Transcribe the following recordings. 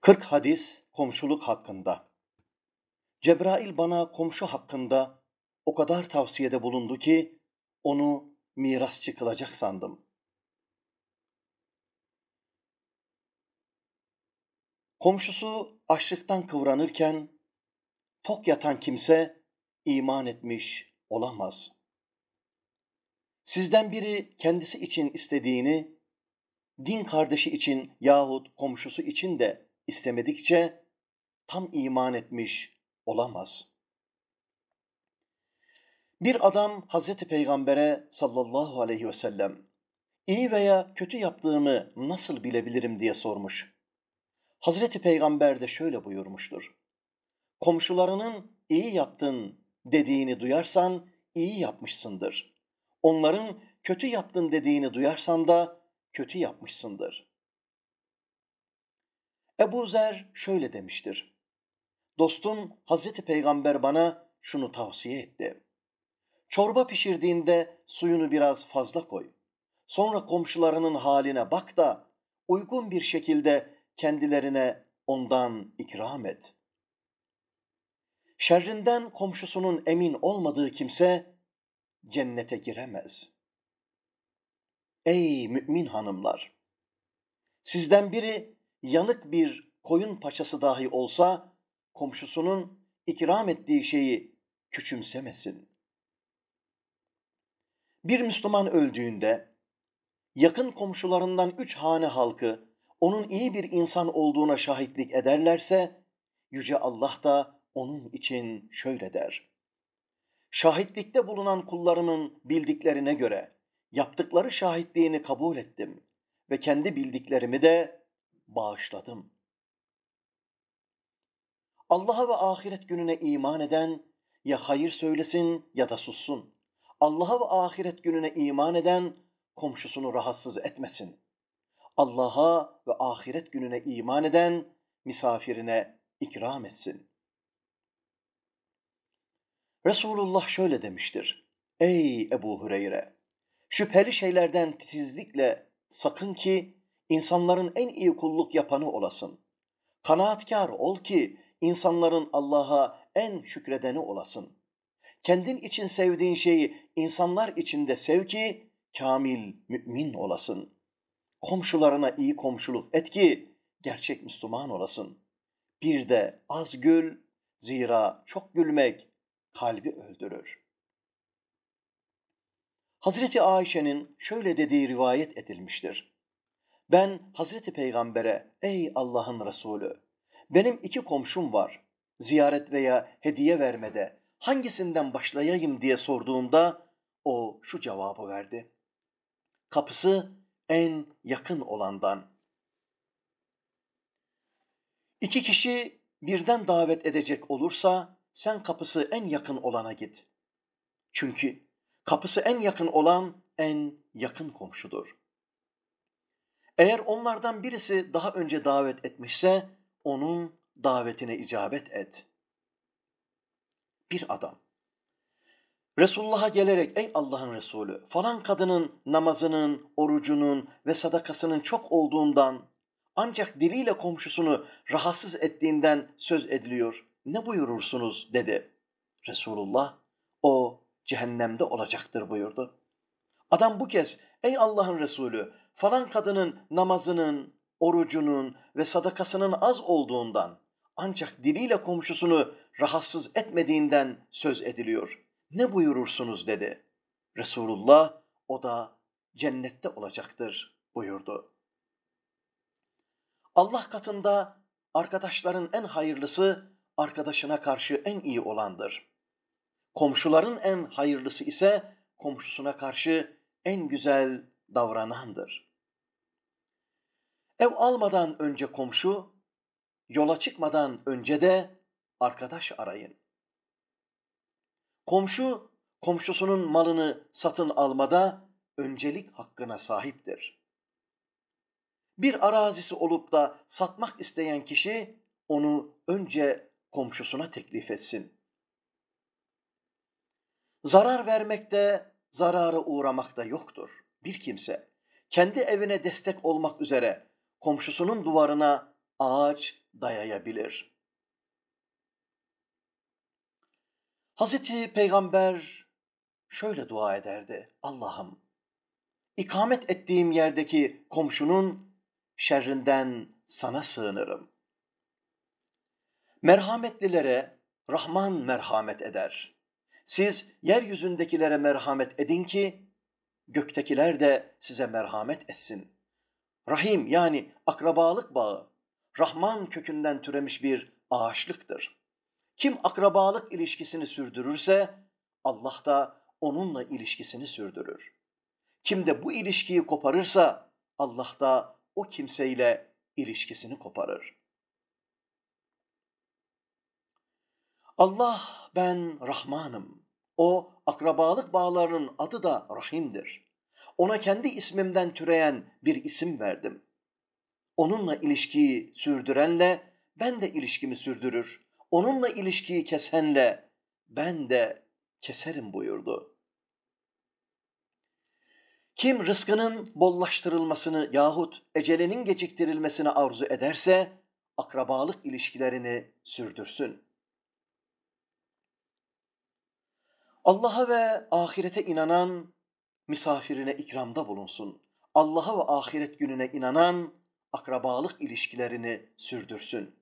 40 hadis komşuluk hakkında. Cebrail bana komşu hakkında o kadar tavsiyede bulundu ki onu mirasçı kılacak sandım. Komşusu açlıktan kıvranırken tok yatan kimse iman etmiş olamaz. Sizden biri kendisi için istediğini din kardeşi için yahut komşusu için de istemedikçe tam iman etmiş olamaz. Bir adam Hazreti Peygamber'e sallallahu aleyhi ve sellem iyi veya kötü yaptığımı nasıl bilebilirim diye sormuş. Hazreti Peygamber de şöyle buyurmuştur. Komşularının iyi yaptın dediğini duyarsan iyi yapmışsındır. Onların kötü yaptın dediğini duyarsan da kötü yapmışsındır. Ebu Zer şöyle demiştir. Dostum Hazreti Peygamber bana şunu tavsiye etti. Çorba pişirdiğinde suyunu biraz fazla koy. Sonra komşularının haline bak da uygun bir şekilde kendilerine ondan ikram et. Şerrinden komşusunun emin olmadığı kimse cennete giremez. Ey mümin hanımlar! Sizden biri yanık bir koyun paçası dahi olsa komşusunun ikram ettiği şeyi küçümsemesin. Bir Müslüman öldüğünde yakın komşularından üç hane halkı onun iyi bir insan olduğuna şahitlik ederlerse Yüce Allah da onun için şöyle der. Şahitlikte bulunan kullarımın bildiklerine göre yaptıkları şahitliğini kabul ettim ve kendi bildiklerimi de bağışladım. Allah'a ve ahiret gününe iman eden ya hayır söylesin ya da sussun. Allah'a ve ahiret gününe iman eden komşusunu rahatsız etmesin. Allah'a ve ahiret gününe iman eden misafirine ikram etsin. Resulullah şöyle demiştir. Ey Ebu Hureyre! Şüpheli şeylerden titizlikle sakın ki insanların en iyi kulluk yapanı olasın. Kanaatkar ol ki insanların Allah'a en şükredeni olasın. Kendin için sevdiğin şeyi insanlar için de sev ki kamil mümin olasın. Komşularına iyi komşuluk et ki gerçek Müslüman olasın. Bir de az gül, zira çok gülmek kalbi öldürür. Hazreti Ayşe'nin şöyle dediği rivayet edilmiştir. Ben Hazreti Peygamber'e ey Allah'ın Resulü benim iki komşum var. Ziyaret veya hediye vermede hangisinden başlayayım diye sorduğumda o şu cevabı verdi. Kapısı en yakın olandan. İki kişi birden davet edecek olursa sen kapısı en yakın olana git. Çünkü kapısı en yakın olan en yakın komşudur. Eğer onlardan birisi daha önce davet etmişse onun davetine icabet et. Bir adam Resulullah'a gelerek ey Allah'ın Resulü falan kadının namazının, orucunun ve sadakasının çok olduğundan ancak diliyle komşusunu rahatsız ettiğinden söz ediliyor. Ne buyurursunuz dedi. Resulullah o cehennemde olacaktır buyurdu. Adam bu kez ey Allah'ın Resulü falan kadının namazının, orucunun ve sadakasının az olduğundan ancak diliyle komşusunu rahatsız etmediğinden söz ediliyor. Ne buyurursunuz dedi. Resulullah o da cennette olacaktır buyurdu. Allah katında arkadaşların en hayırlısı arkadaşına karşı en iyi olandır. Komşuların en hayırlısı ise komşusuna karşı en güzel davranandır. Ev almadan önce komşu, yola çıkmadan önce de arkadaş arayın. Komşu, komşusunun malını satın almada öncelik hakkına sahiptir. Bir arazisi olup da satmak isteyen kişi onu önce komşusuna teklif etsin. Zarar vermekte, zarara uğramakta yoktur. Bir kimse kendi evine destek olmak üzere komşusunun duvarına ağaç dayayabilir. Hazreti Peygamber şöyle dua ederdi. Allah'ım ikamet ettiğim yerdeki komşunun şerrinden sana sığınırım. Merhametlilere Rahman merhamet eder. Siz yeryüzündekilere merhamet edin ki göktekiler de size merhamet etsin. Rahim yani akrabalık bağı Rahman kökünden türemiş bir ağaçlıktır. Kim akrabalık ilişkisini sürdürürse Allah da onunla ilişkisini sürdürür. Kim de bu ilişkiyi koparırsa Allah da o kimseyle ilişkisini koparır. Allah ben Rahmanım. O akrabalık bağlarının adı da Rahim'dir. Ona kendi ismimden türeyen bir isim verdim. Onunla ilişkiyi sürdürenle ben de ilişkimi sürdürür. Onunla ilişkiyi kesenle ben de keserim buyurdu. Kim rızkının bollaştırılmasını yahut ecelinin geciktirilmesini arzu ederse akrabalık ilişkilerini sürdürsün. Allah'a ve ahirete inanan misafirine ikramda bulunsun. Allah'a ve ahiret gününe inanan akrabalık ilişkilerini sürdürsün.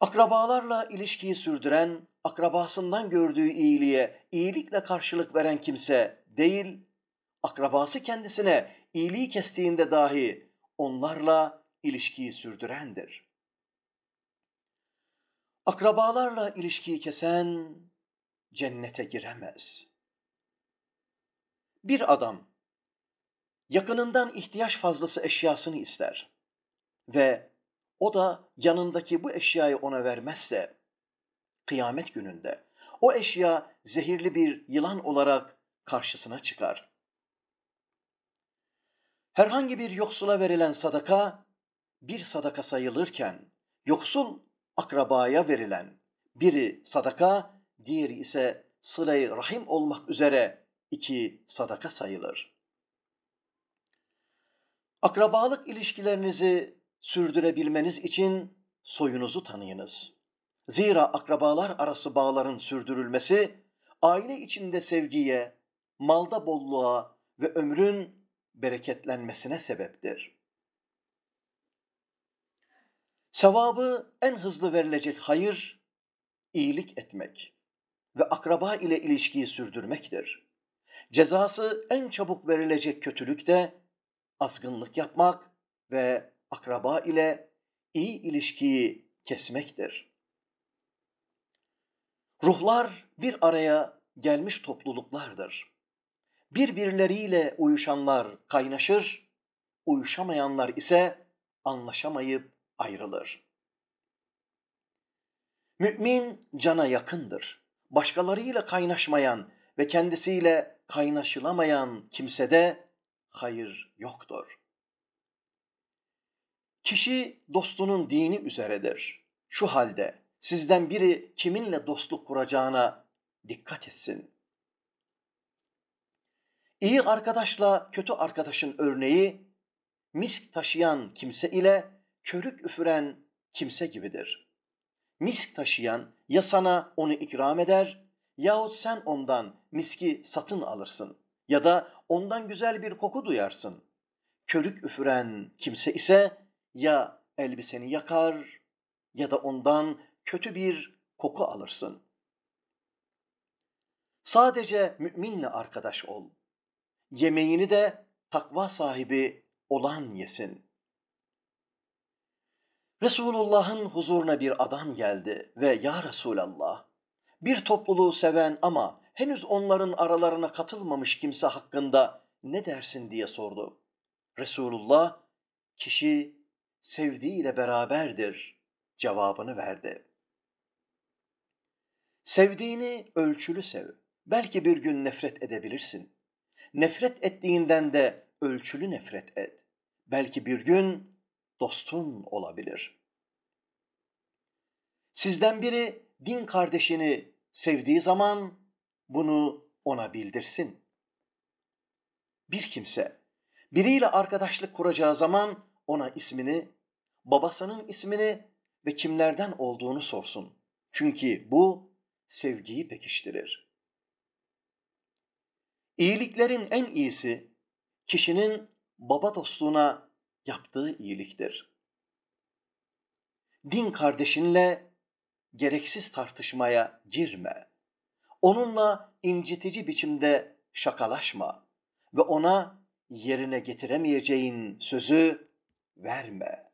Akrabalarla ilişkiyi sürdüren, akrabasından gördüğü iyiliğe iyilikle karşılık veren kimse değil, akrabası kendisine iyiliği kestiğinde dahi onlarla ilişkiyi sürdürendir. Akrabalarla ilişkiyi kesen cennete giremez. Bir adam yakınından ihtiyaç fazlası eşyasını ister ve o da yanındaki bu eşyayı ona vermezse kıyamet gününde o eşya zehirli bir yılan olarak karşısına çıkar. Herhangi bir yoksula verilen sadaka bir sadaka sayılırken yoksul akrabaya verilen biri sadaka diğeri ise sıla rahim olmak üzere iki sadaka sayılır. Akrabalık ilişkilerinizi sürdürebilmeniz için soyunuzu tanıyınız. Zira akrabalar arası bağların sürdürülmesi aile içinde sevgiye, malda bolluğa ve ömrün bereketlenmesine sebeptir. Sevabı en hızlı verilecek hayır, iyilik etmek ve akraba ile ilişkiyi sürdürmektir. Cezası en çabuk verilecek kötülük de azgınlık yapmak ve akraba ile iyi ilişkiyi kesmektir. Ruhlar bir araya gelmiş topluluklardır. Birbirleriyle uyuşanlar kaynaşır, uyuşamayanlar ise anlaşamayıp ayrılır. Mümin cana yakındır başkalarıyla kaynaşmayan ve kendisiyle kaynaşılamayan kimsede hayır yoktur. Kişi dostunun dini üzeredir. Şu halde sizden biri kiminle dostluk kuracağına dikkat etsin. İyi arkadaşla kötü arkadaşın örneği misk taşıyan kimse ile körük üfüren kimse gibidir.'' misk taşıyan ya sana onu ikram eder yahut sen ondan miski satın alırsın ya da ondan güzel bir koku duyarsın. Körük üfüren kimse ise ya elbiseni yakar ya da ondan kötü bir koku alırsın. Sadece müminle arkadaş ol. Yemeğini de takva sahibi olan yesin.'' Resulullah'ın huzuruna bir adam geldi ve ya Resulallah bir topluluğu seven ama henüz onların aralarına katılmamış kimse hakkında ne dersin diye sordu. Resulullah kişi sevdiğiyle beraberdir cevabını verdi. Sevdiğini ölçülü sev. Belki bir gün nefret edebilirsin. Nefret ettiğinden de ölçülü nefret et. Belki bir gün dostun olabilir. Sizden biri din kardeşini sevdiği zaman bunu ona bildirsin. Bir kimse biriyle arkadaşlık kuracağı zaman ona ismini babasının ismini ve kimlerden olduğunu sorsun. Çünkü bu sevgiyi pekiştirir. İyiliklerin en iyisi kişinin baba dostluğuna yaptığı iyiliktir. Din kardeşinle gereksiz tartışmaya girme. Onunla incitici biçimde şakalaşma ve ona yerine getiremeyeceğin sözü verme.